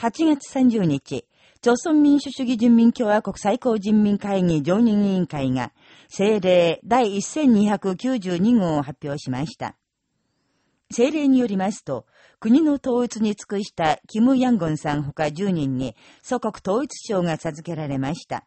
8月30日、朝鮮民主主義人民共和国最高人民会議常任委員会が、政令第1292号を発表しました。政令によりますと、国の統一に尽くしたキム・ヤンゴンさん他10人に祖国統一省が授けられました。